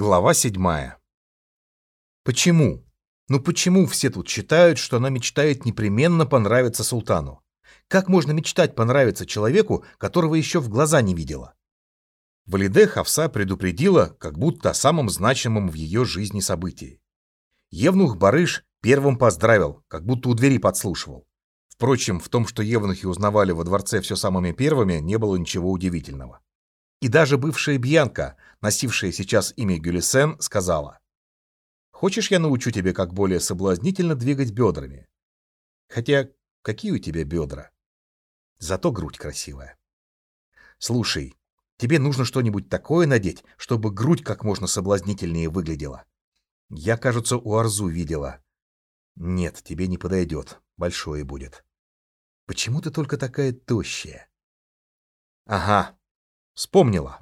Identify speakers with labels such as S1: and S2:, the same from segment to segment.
S1: Глава седьмая. Почему? Ну почему все тут считают, что она мечтает непременно понравиться султану? Как можно мечтать понравиться человеку, которого еще в глаза не видела? Валиде Хавса предупредила, как будто о самом значимом в ее жизни событии. Евнух Барыш первым поздравил, как будто у двери подслушивал. Впрочем, в том, что евнухи узнавали во дворце все самыми первыми, не было ничего удивительного. И даже бывшая Бьянка, носившая сейчас имя Гюлисен, сказала. «Хочешь, я научу тебя, как более соблазнительно двигать бедрами? Хотя, какие у тебя бедра? Зато грудь красивая. Слушай, тебе нужно что-нибудь такое надеть, чтобы грудь как можно соблазнительнее выглядела. Я, кажется, у Арзу видела. Нет, тебе не подойдет, большое будет. Почему ты только такая тощая? Ага, Вспомнила.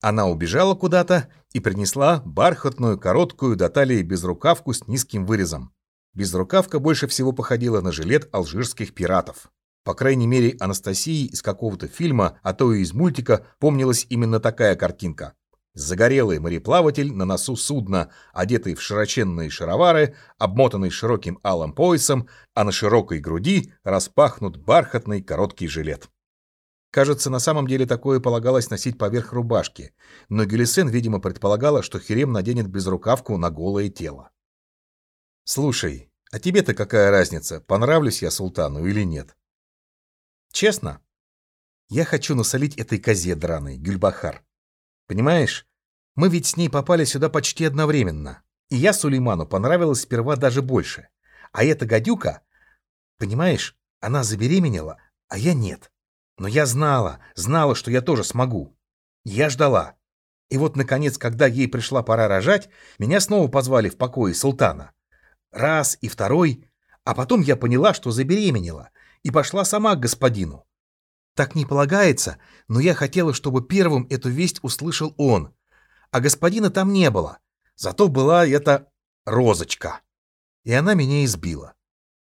S1: Она убежала куда-то и принесла бархатную, короткую до талии безрукавку с низким вырезом. Безрукавка больше всего походила на жилет алжирских пиратов. По крайней мере, Анастасии из какого-то фильма, а то и из мультика, помнилась именно такая картинка. Загорелый мореплаватель на носу судна, одетый в широченные шаровары, обмотанный широким алым поясом, а на широкой груди распахнут бархатный короткий жилет. Кажется, на самом деле такое полагалось носить поверх рубашки, но Гелисен, видимо, предполагала, что Херем наденет безрукавку на голое тело. «Слушай, а тебе-то какая разница, понравлюсь я султану или нет?» «Честно, я хочу насолить этой козе драной, Гюльбахар. Понимаешь, мы ведь с ней попали сюда почти одновременно, и я Сулейману понравилась сперва даже больше. А эта гадюка, понимаешь, она забеременела, а я нет. Но я знала, знала, что я тоже смогу. Я ждала. И вот, наконец, когда ей пришла пора рожать, меня снова позвали в покое султана. Раз и второй, а потом я поняла, что забеременела, и пошла сама к господину. Так не полагается, но я хотела, чтобы первым эту весть услышал он. А господина там не было. Зато была эта розочка. И она меня избила.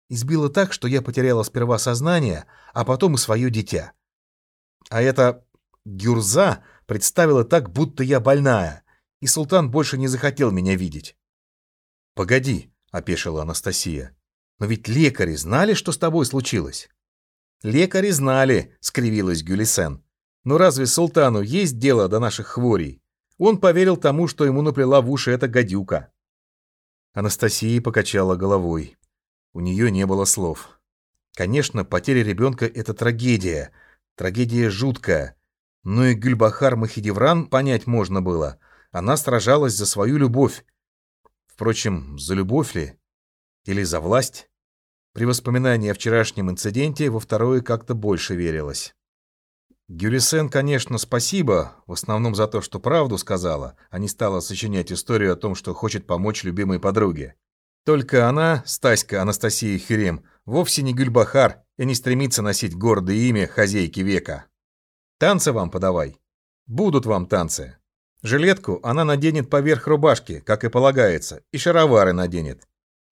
S1: Избила так, что я потеряла сперва сознание, а потом и свое дитя. А эта гюрза представила так, будто я больная, и султан больше не захотел меня видеть. «Погоди», — опешила Анастасия, — «но ведь лекари знали, что с тобой случилось?» «Лекари знали», — скривилась Гюлисен. «Но разве султану есть дело до наших хворей? Он поверил тому, что ему наплела в уши эта гадюка». Анастасия покачала головой. У нее не было слов. Конечно, потеря ребенка — это трагедия, Трагедия жуткая. Но и Гюльбахар Махидевран понять можно было. Она сражалась за свою любовь. Впрочем, за любовь ли? Или за власть? При воспоминании о вчерашнем инциденте во второе как-то больше верилось. Гюлисен, конечно, спасибо, в основном за то, что правду сказала, а не стала сочинять историю о том, что хочет помочь любимой подруге. Только она, Стаська Анастасия Хюрем, вовсе не Гюльбахар и не стремится носить гордое имя хозяйки века. Танцы вам подавай. Будут вам танцы. Жилетку она наденет поверх рубашки, как и полагается, и шаровары наденет.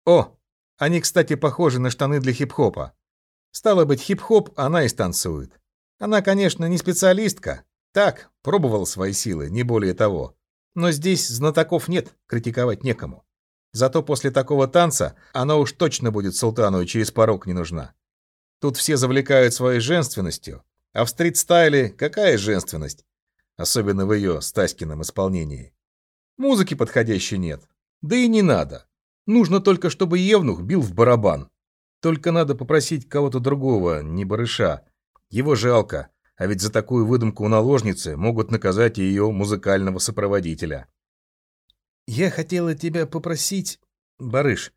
S1: О, они, кстати, похожи на штаны для хип-хопа. Стало быть, хип-хоп она и станцует. Она, конечно, не специалистка. Так, пробовала свои силы, не более того. Но здесь знатоков нет, критиковать некому. Зато после такого танца она уж точно будет султану и через порог не нужна. Тут все завлекают своей женственностью, а в стрит-стайле какая женственность? Особенно в ее Стаськином исполнении. Музыки подходящей нет. Да и не надо. Нужно только, чтобы Евнух бил в барабан. Только надо попросить кого-то другого, не барыша. Его жалко, а ведь за такую выдумку у наложницы могут наказать ее музыкального сопроводителя. «Я хотела тебя попросить, барыш».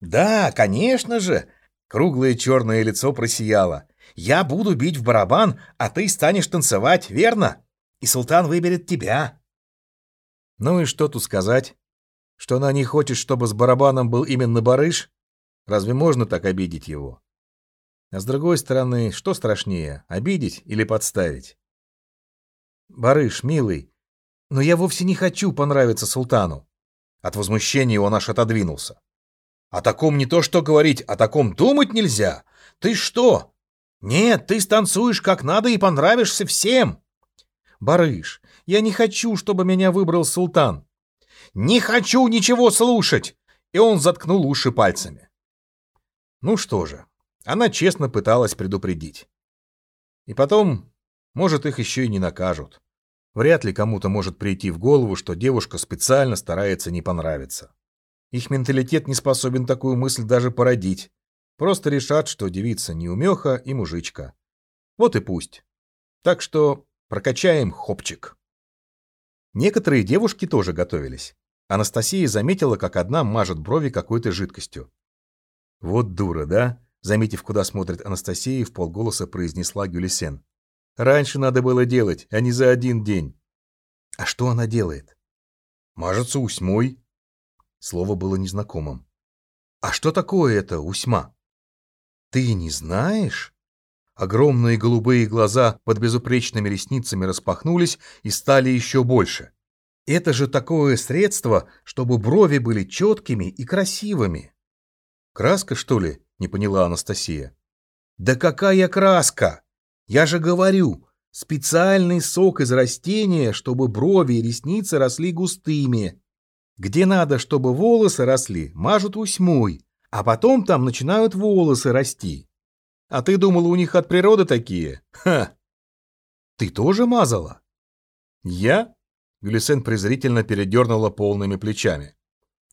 S1: «Да, конечно же!» Круглое черное лицо просияло. «Я буду бить в барабан, а ты станешь танцевать, верно? И султан выберет тебя». Ну и что тут сказать? Что она не хочет, чтобы с барабаном был именно барыш? Разве можно так обидеть его? А с другой стороны, что страшнее, обидеть или подставить? Барыш, милый, но я вовсе не хочу понравиться султану. От возмущения он аж отодвинулся. О таком не то что говорить, о таком думать нельзя. Ты что? Нет, ты станцуешь как надо и понравишься всем. Барыш, я не хочу, чтобы меня выбрал султан. «Не хочу ничего слушать!» И он заткнул уши пальцами. Ну что же, она честно пыталась предупредить. И потом, может, их еще и не накажут. Вряд ли кому-то может прийти в голову, что девушка специально старается не понравиться. Их менталитет не способен такую мысль даже породить. Просто решат, что девица неумеха и мужичка. Вот и пусть. Так что прокачаем хопчик. Некоторые девушки тоже готовились. Анастасия заметила, как одна мажет брови какой-то жидкостью. «Вот дура, да?» Заметив, куда смотрит Анастасия, в полголоса произнесла Гюлисен. «Раньше надо было делать, а не за один день». «А что она делает?» «Мажется усьмой». Слово было незнакомым. «А что такое это усьма?» «Ты не знаешь?» Огромные голубые глаза под безупречными ресницами распахнулись и стали еще больше. Это же такое средство, чтобы брови были четкими и красивыми. Краска, что ли? Не поняла Анастасия. Да какая краска? Я же говорю, специальный сок из растения, чтобы брови и ресницы росли густыми. Где надо, чтобы волосы росли, мажут усьмой, а потом там начинают волосы расти. А ты думала, у них от природы такие? Ха! Ты тоже мазала? Я? Глюсен презрительно передернула полными плечами.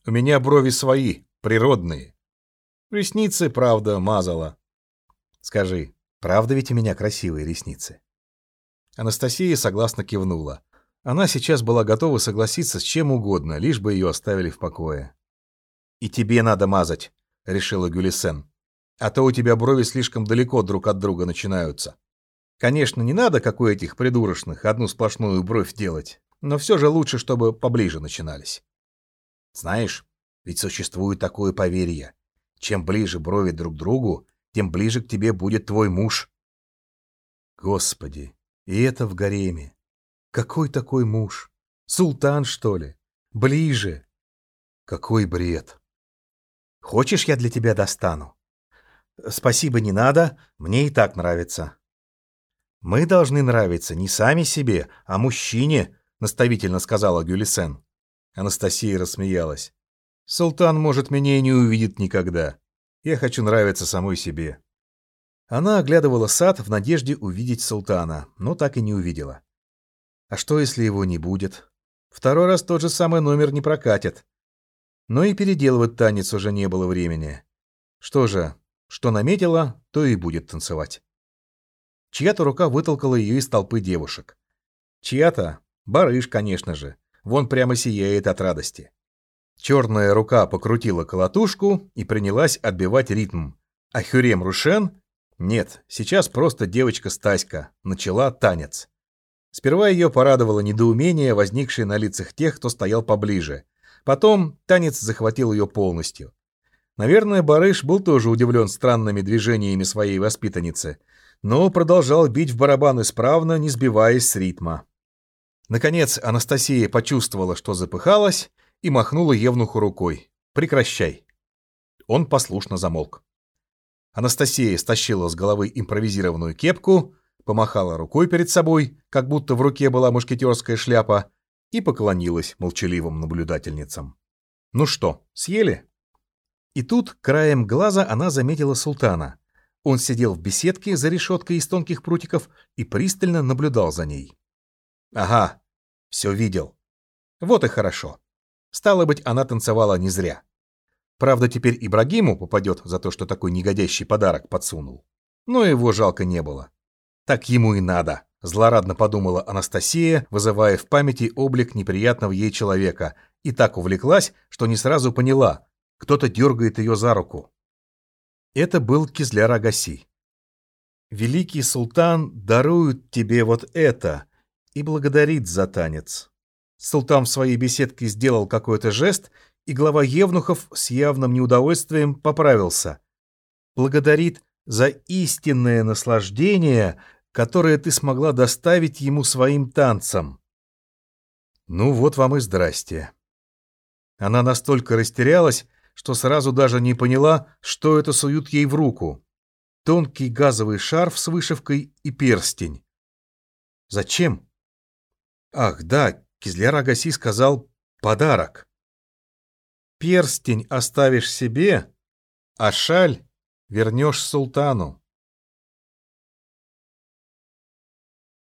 S1: У меня брови свои, природные. Ресницы, правда, мазала. Скажи, правда ведь у меня красивые ресницы? Анастасия согласно кивнула. Она сейчас была готова согласиться с чем угодно, лишь бы ее оставили в покое. «И тебе надо мазать», — решила Гюлисен. «А то у тебя брови слишком далеко друг от друга начинаются. Конечно, не надо, как у этих придурочных, одну сплошную бровь делать, но все же лучше, чтобы поближе начинались. Знаешь, ведь существует такое поверье. Чем ближе брови друг к другу, тем ближе к тебе будет твой муж. Господи, и это в гареме. Какой такой муж? Султан, что ли? Ближе. Какой бред. Хочешь, я для тебя достану? Спасибо, не надо, мне и так нравится. Мы должны нравиться не сами себе, а мужчине, наставительно сказала Гюлисен. Анастасия рассмеялась. Султан, может, меня и не увидит никогда. Я хочу нравиться самой себе. Она оглядывала сад в надежде увидеть султана, но так и не увидела. А что, если его не будет? Второй раз тот же самый номер не прокатит. Но и переделывать танец уже не было времени. Что же, что наметила, то и будет танцевать. Чья-то рука вытолкала ее из толпы девушек. Чья-то? Барыш, конечно же. Вон прямо сияет от радости. Черная рука покрутила колотушку и принялась отбивать ритм. А Хюрем Рушен? Нет, сейчас просто девочка Стаська. Начала танец. Сперва ее порадовало недоумение, возникшее на лицах тех, кто стоял поближе. Потом танец захватил ее полностью. Наверное, Барыш был тоже удивлен странными движениями своей воспитанницы, но продолжал бить в барабан исправно, не сбиваясь с ритма. Наконец Анастасия почувствовала, что запыхалась, и махнула Евнуху рукой. «Прекращай». Он послушно замолк. Анастасия стащила с головы импровизированную кепку, помахала рукой перед собой, как будто в руке была мушкетерская шляпа, и поклонилась молчаливым наблюдательницам. «Ну что, съели?» И тут, краем глаза, она заметила султана. Он сидел в беседке за решеткой из тонких прутиков и пристально наблюдал за ней. «Ага, все видел. Вот и хорошо. Стало быть, она танцевала не зря. Правда, теперь Ибрагиму попадет за то, что такой негодящий подарок подсунул. Но его жалко не было. Так ему и надо, злорадно подумала Анастасия, вызывая в памяти облик неприятного ей человека, и так увлеклась, что не сразу поняла, кто-то дергает ее за руку. Это был Кизляр Агаси. «Великий султан дарует тебе вот это и благодарит за танец». Султан в своей беседке сделал какой-то жест, и глава Евнухов с явным неудовольствием поправился. Благодарит за истинное наслаждение, которое ты смогла доставить ему своим танцем. Ну вот вам и здрасте. Она настолько растерялась, что сразу даже не поняла, что это суют ей в руку. Тонкий газовый шарф с вышивкой и перстень. Зачем? Ах, да, Кизляр Агаси сказал «подарок». «Перстень оставишь себе, а шаль вернешь султану».